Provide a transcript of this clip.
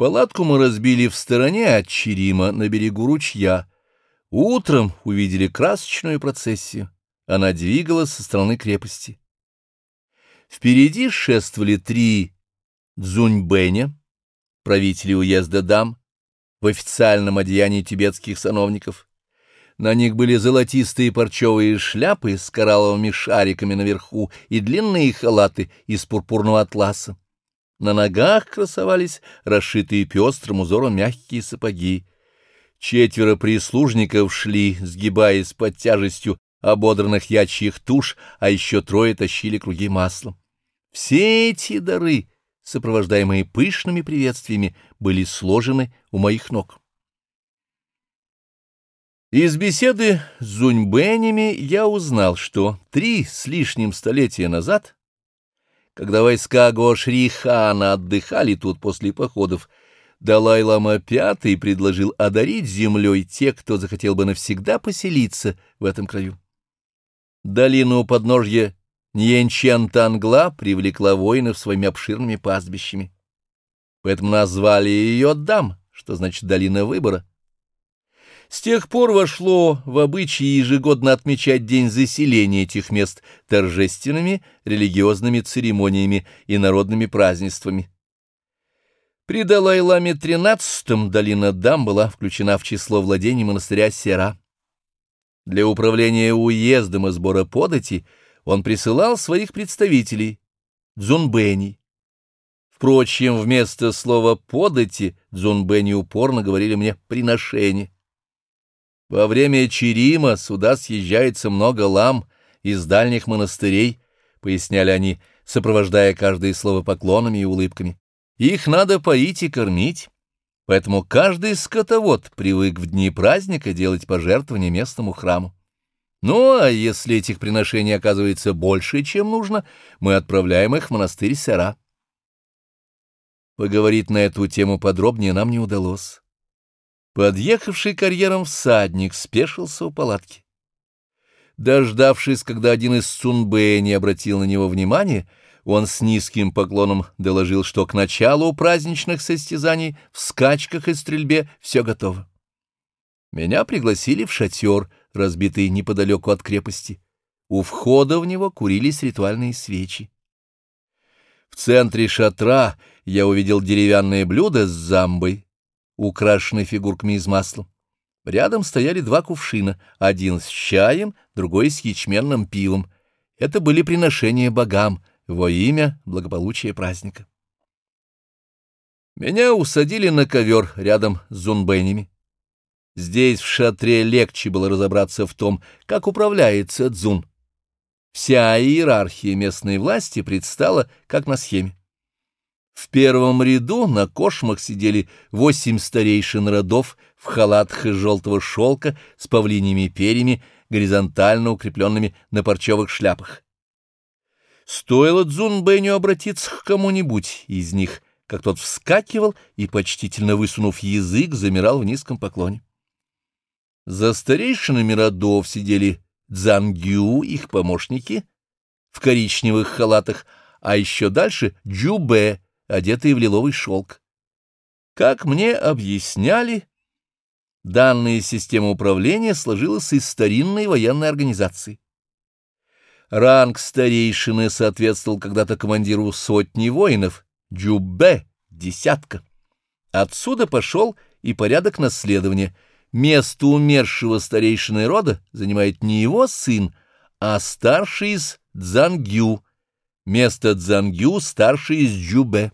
Палатку мы разбили в стороне от Черима на берегу ручья. Утром увидели красочную процессию. Она двигалась со стороны крепости. Впереди шествовали три дзуньбэня, правители уезда Дам, в официальном одеянии тибетских сановников. На них были золотистые парчевые шляпы с коралловыми шариками наверху и длинные халаты из пурпурного атласа. На ногах красовались расшитые пестрым узором мягкие сапоги. Четверо прислужников шли, сгибаясь под тяжестью ободранных ячьих туш, а еще трое тащили круги маслом. Все эти дары, сопровождаемые пышными приветствиями, были сложены у моих ног. Из беседы с Зуньбэнями я узнал, что три с лишним столетия назад когда войска Гошри-хана отдыхали тут после походов, Далай-лама Пятый предложил одарить землей тех, кто захотел бы навсегда поселиться в этом краю. Долину подножья Ньенчен-Тангла привлекла воинов своими обширными пастбищами. Поэтому назвали ее Дам, что значит «долина выбора». С тех пор вошло в обычаи ежегодно отмечать день заселения этих мест торжественными религиозными церемониями и народными празднествами. При Далай-Ламе XIII долина Дам была включена в число владений монастыря Сера. Для управления уездом и сбора подати он присылал своих представителей, дзунбэни. Впрочем, вместо слова «подати» дзунбэни упорно говорили мне «приношение». Во время Черима сюда съезжается много лам из дальних монастырей, — поясняли они, сопровождая каждое слово поклонами и улыбками. Их надо поить и кормить, поэтому каждый скотовод привык в дни праздника делать пожертвования местному храму. Ну, а если этих приношений оказывается больше, чем нужно, мы отправляем их в монастырь Сера. Поговорить на эту тему подробнее нам не удалось. Подъехавший карьером всадник спешился у палатки. Дождавшись, когда один из Цунбэ не обратил на него внимания, он с низким поклоном доложил, что к началу праздничных состязаний в скачках и стрельбе все готово. Меня пригласили в шатер, разбитый неподалеку от крепости. У входа в него курились ритуальные свечи. В центре шатра я увидел деревянное блюдо с замбой, украшенный фигурками из масла. Рядом стояли два кувшина, один с чаем, другой с ячменным пивом. Это были приношения богам во имя благополучия праздника. Меня усадили на ковер рядом с зунбэнями. Здесь в шатре легче было разобраться в том, как управляется дзун. Вся иерархия местной власти предстала как на схеме. В первом ряду на кошмах сидели восемь старейшин родов в халатах из желтого шелка с павлиньими перьями, горизонтально укрепленными на парчевых шляпах. Стоило Дзунбэню обратиться к кому-нибудь из них, как тот вскакивал и, почтительно высунув язык, замирал в низком поклоне. За старейшинами родов сидели Дзангю, их помощники, в коричневых халатах, а еще дальше Джубе, одетые в лиловый шелк. Как мне объясняли, данная система управления сложилась из старинной военной организации. Ранг старейшины соответствовал когда-то командиру сотни воинов, джубе — десятка. Отсюда пошел и порядок наследования. Место умершего старейшины рода занимает не его сын, а старший из Дзангю, место Дзангю — старший из Джубе.